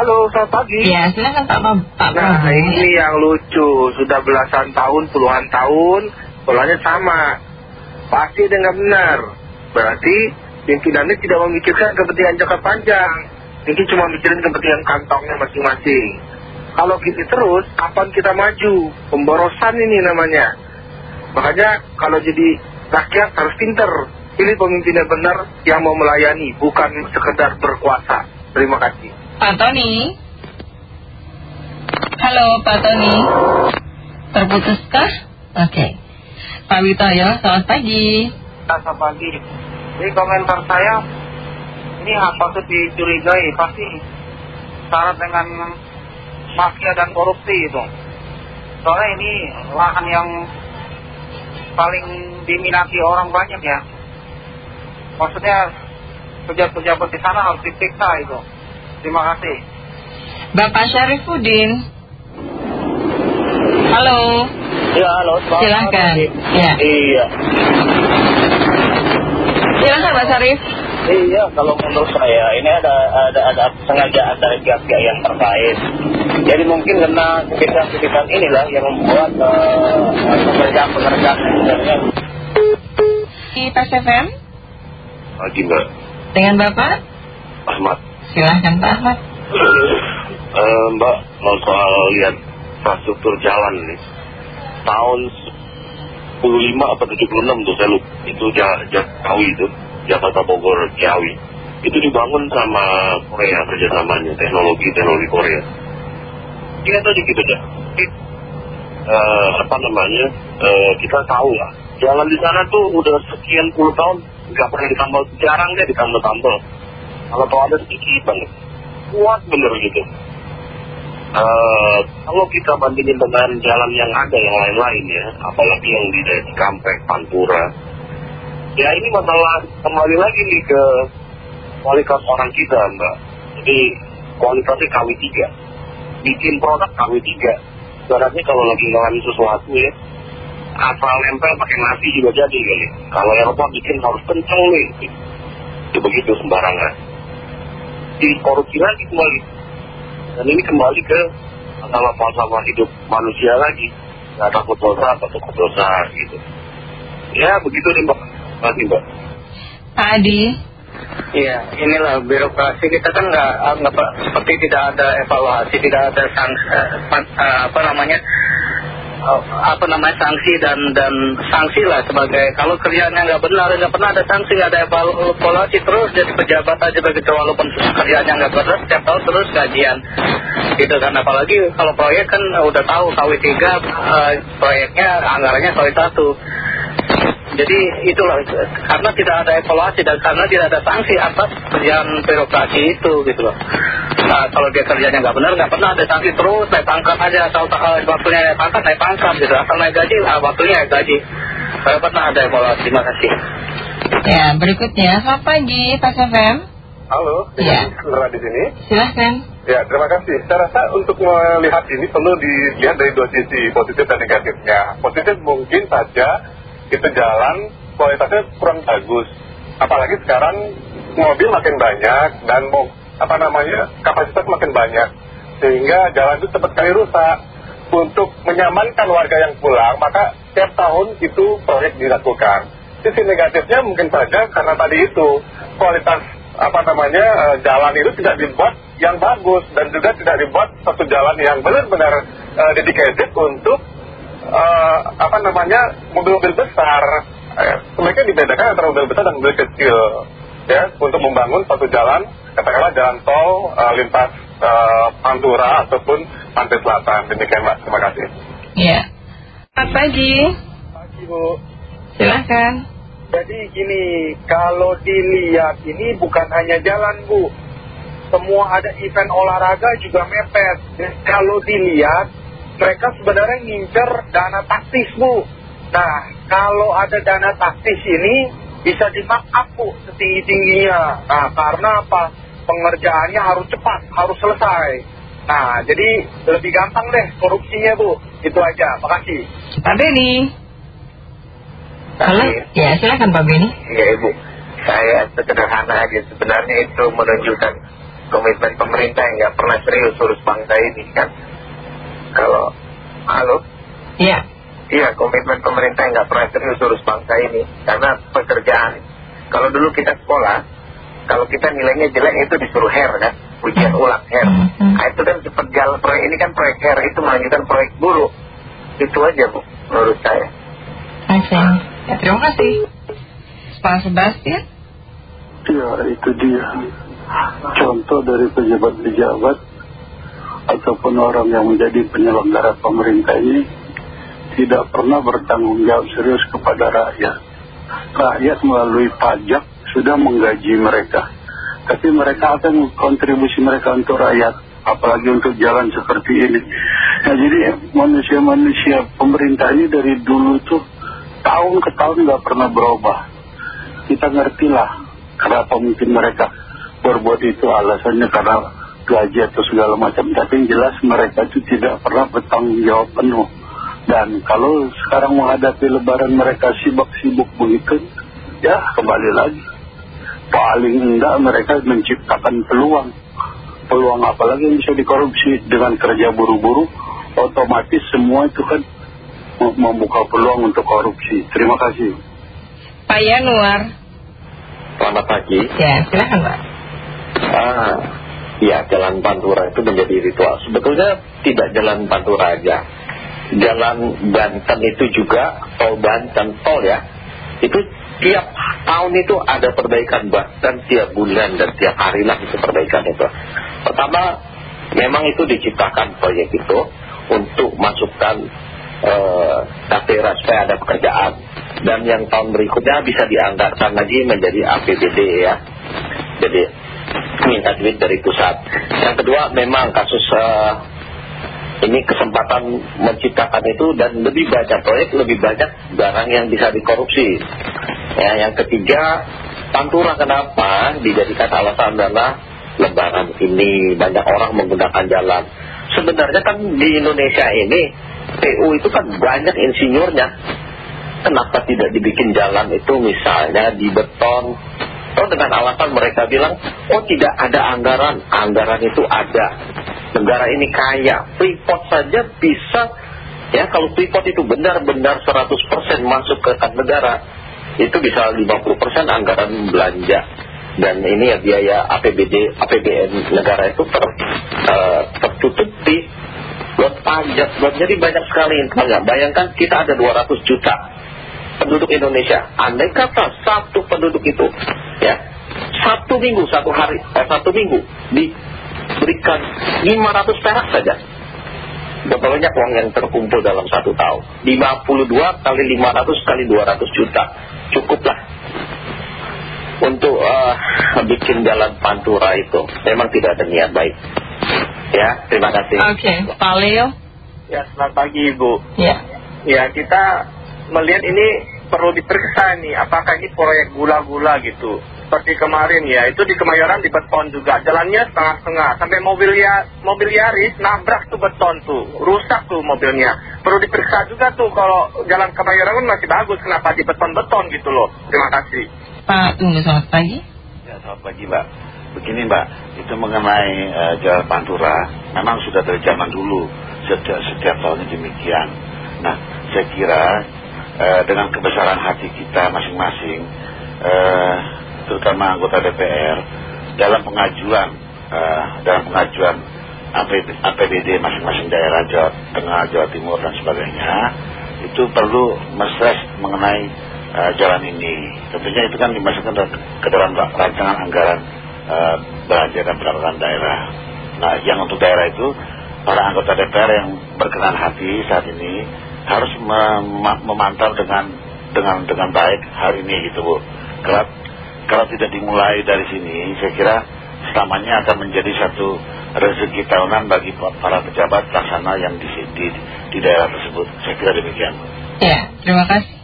Halo, selamat pagi. Ya, silakan Pak, Pak Nah, ini yang lucu. Sudah belasan tahun, puluhan tahun, polanya sama. Pasti ada nggak benar. Berarti pimpinannya tidak memikirkan kepentingan jangka panjang. Mungkin cuma mikirin kepentingan kantongnya masing-masing. Kalau gitu terus, kapan kita maju? Pemborosan ini namanya. Makanya kalau jadi rakyat harus pinter. Pilih pemimpin yang benar yang mau melayani, bukan sekedar berkuasa. Terima kasih. Pak Tony. Halo Pak Tony. Terputuskah? Oke. Pak Witoyo, selamat pagi. Selamat pagi. Ini komentar saya, ini apa tuh dicurigai pasti syarat dengan mafia dan korupsi itu. Soalnya ini lahan yang paling diminati orang banyak ya. Maksudnya pejabat-pejabat di sana harus diperiksa itu. Terima kasih. Bapak Syarifuddin. Halo. Ya, halo. Silahkan. Ya. Iya. Silahkan Pak Syarif. Iya, kalau menurut saya ini ada ada ada sengajaan dari pihak-pihak yang terkait. Jadi mungkin karena kebijakan-kebijakan inilah yang membuat eh, pekerjaan-pekerjaan sebenarnya. Di Pas FM Pagi Mbak dengan Bapak. Ahmad Silahkan Pak. Ahmad. Eh, Mbak mau soal lihat infrastruktur jalan nih. Tahun 75 apa 76 tuh saya lupa. Itu Jakarta itu Jakarta Bogor Ciawi. Itu dibangun sama Korea kerjasamanya teknologi teknologi Korea. Ingat tadi gitu ya Eh, apa namanya eh, kita tahu lah. Jalan di sana tuh udah sekian puluh tahun nggak pernah ditambal jarang deh ditambal-tambal kalau tau ada sedikit banget kuat bener gitu Eh, kalau kita bandingin dengan jalan yang ada yang lain-lain ya, apalagi yang di daerah Cikampek, Pantura, ya ini masalah kembali lagi nih ke kualitas orang kita, Mbak. Jadi kualitasnya KW3, bikin produk KW3. Ibaratnya kalau lagi ngalamin sesuatu ya, asal nempel pakai nasi juga jadi kali. Kalau Eropa bikin harus kenceng nih, itu begitu sembarangan. Jadi korupsi lagi kembali. Dan ini kembali ke masalah falsafah hidup manusia lagi. Nggak takut dosa atau takut dosa gitu. Ya begitu nih Mbak. Terima kasih Mbak. Pak Adi. Iya, inilah birokrasi kita kan nggak nggak pe- seperti tidak ada evaluasi, tidak ada sanksi, apa namanya eh, apa namanya sanksi dan dan sanksi lah sebagai kalau kerjaannya nggak benar nggak pernah ada sanksi nggak ada evalu- evaluasi terus jadi pejabat aja begitu walaupun kerjaannya nggak benar setiap tahun terus gajian. Gitu kan apalagi kalau proyek kan udah tahu KW 3 proyeknya anggarannya KW 1 jadi itulah karena tidak ada evaluasi dan karena tidak ada sanksi atas kerjaan birokrasi itu gitu loh. Nah, kalau dia kerjanya nggak benar nggak pernah ada sanksi terus naik pangkat aja asal eh, waktunya naik pangkat naik pangkat gitu asal naik gaji ah, waktunya naik gaji. Saya pernah ada evaluasi. Terima kasih. Ya, berikutnya selamat pagi Pas FM. Halo, Iya. Sandra di sini. Silahkan. Ya, terima kasih. Saya rasa untuk melihat ini perlu dilihat dari dua sisi, positif dan negatifnya. Positif mungkin saja itu jalan kualitasnya kurang bagus. Apalagi sekarang mobil makin banyak dan apa namanya kapasitas makin banyak. Sehingga jalan itu cepat kali rusak. Untuk menyamankan warga yang pulang, maka setiap tahun itu proyek dilakukan. Sisi negatifnya mungkin saja karena tadi itu kualitas apa namanya eh, jalan itu tidak dibuat yang bagus dan juga tidak dibuat satu jalan yang benar-benar eh, dedicated untuk apa namanya mobil-mobil besar. Eh, Sebaiknya dibedakan antara mobil besar dan mobil kecil ya untuk membangun satu jalan katakanlah jalan tol eh, lintas eh, Pantura ataupun Pantai Selatan. Demikian Mbak. Terima kasih. Ya. Selamat pagi. Pagi Bu. Silahkan. Jadi gini, kalau dilihat ini bukan hanya jalan Bu. Semua ada event olahraga juga mepet. Dan kalau dilihat, mereka sebenarnya ngincer dana taktis Bu. Nah, kalau ada dana taktis ini bisa di-markup Bu setinggi-tingginya. Nah, karena apa? Pengerjaannya harus cepat, harus selesai. Nah, jadi lebih gampang deh korupsinya Bu. Itu aja. Makasih. Pak Beni. Halo. Ya, silakan Pak Beni. Ya Ibu, saya sederhana aja sebenarnya itu menunjukkan komitmen pemerintah yang nggak pernah serius urus bangsa ini kan kalau halo Iya. iya komitmen pemerintah yang nggak pernah serius urus bangsa ini karena pekerjaan kalau dulu kita sekolah kalau kita nilainya jelek itu disuruh hair kan ujian ulang hair Hmm. nah, itu kan cepat jalan proyek ini kan proyek hair itu melanjutkan proyek buruk itu aja bu menurut saya Oke. Ya, terima kasih. Pak Sebastian. Ya itu dia Contoh dari pejabat-pejabat Ataupun orang yang menjadi penyelenggara pemerintah ini Tidak pernah bertanggung jawab serius kepada rakyat. Rakyat melalui pajak sudah menggaji mereka. Tapi mereka akan kontribusi mereka untuk rakyat Apalagi untuk jalan seperti ini? Nah jadi manusia-manusia pemerintah ini dari dulu tuh Tahun ke tahun nggak pernah berubah. Kita ngertilah kenapa mungkin mereka berbuat itu alasannya karena gaji atau segala macam. Tapi yang jelas mereka itu tidak pernah bertanggung jawab penuh. Dan kalau sekarang menghadapi lebaran mereka sibuk-sibuk begitu ya kembali lagi. Paling enggak mereka menciptakan peluang. Peluang apalagi yang bisa dikorupsi? Dengan kerja buru-buru otomatis semua itu kan membuka peluang untuk korupsi. Terima kasih. Pak Yanuar. Selamat pagi. Ya, silakan Pak. Ah, ya jalan Pantura itu menjadi ritual. Sebetulnya tidak jalan Pantura aja. Jalan Banten itu juga, tol Banten, tol ya. Itu tiap tahun itu ada perbaikan bahkan tiap bulan dan tiap hari lah itu perbaikan itu. Pertama, memang itu diciptakan proyek itu untuk masukkan eh, supaya ada pekerjaan. Dan yang tahun berikutnya bisa dianggarkan lagi menjadi APBD ya. Jadi minta duit dari pusat. Yang kedua memang kasus eh, ini kesempatan menciptakan itu dan lebih banyak proyek, lebih banyak barang yang bisa dikorupsi. Ya, yang ketiga, Pantura kenapa dijadikan alasan adalah lebaran ini banyak orang menggunakan jalan. Sebenarnya kan di Indonesia ini PU itu kan banyak insinyurnya. Kenapa tidak dibikin jalan itu misalnya di beton? Oh dengan alasan mereka bilang, oh tidak ada anggaran. Anggaran itu ada. Negara ini kaya. Freeport saja bisa, ya kalau Freeport itu benar-benar 100% masuk ke kas negara, itu bisa 50% anggaran belanja. Dan ini ya biaya APBD, APBN negara itu ter, eh, tertutupi buat pajak. Buat, jadi banyak sekali pajak. Bayangkan kita ada 200 juta penduduk Indonesia. Andai kata satu penduduk itu, ya, satu minggu, satu hari, eh, satu minggu diberikan 500 perak saja. Berapa banyak uang yang terkumpul dalam satu tahun? 52 kali 500 kali 200 juta. Cukuplah untuk eh, bikin jalan pantura itu. Memang tidak ada niat baik. Ya, terima kasih. Oke, Pak Leo. Ya, selamat pagi Ibu. Ya. Ya, kita melihat ini perlu diperiksa nih, apakah ini proyek gula-gula gitu. Seperti kemarin ya, itu di Kemayoran di beton juga, jalannya setengah-setengah. Sampai mobil, ya, mobil Yaris nabrak tuh beton tuh, rusak tuh mobilnya. Perlu diperiksa juga tuh kalau jalan Kemayoran kan masih bagus, kenapa di beton-beton gitu loh. Terima kasih. Pak Tunggu, selamat pagi. Ya, selamat pagi Mbak. Begini Mbak, itu mengenai eh, Jalan Pantura, memang sudah dari zaman dulu, setiap, setiap tahunnya demikian. Nah, saya kira eh, dengan kebesaran hati kita masing-masing, eh, terutama anggota DPR, dalam pengajuan, eh, dalam pengajuan APB, APBD masing-masing daerah Jawa Tengah, Jawa Timur dan sebagainya, itu perlu mesres mengenai jalan ini. Tentunya itu kan dimasukkan ke dalam rancangan anggaran belanja dan pendapatan daerah. Nah, yang untuk daerah itu para anggota DPR yang berkenan hati saat ini harus mem- memantau dengan dengan dengan baik hari ini gitu Bu. Kalau kalau tidak dimulai dari sini, saya kira selamanya akan menjadi satu rezeki tahunan bagi para pejabat pelaksana yang di, di, di daerah tersebut. Saya kira demikian. Ya, terima kasih.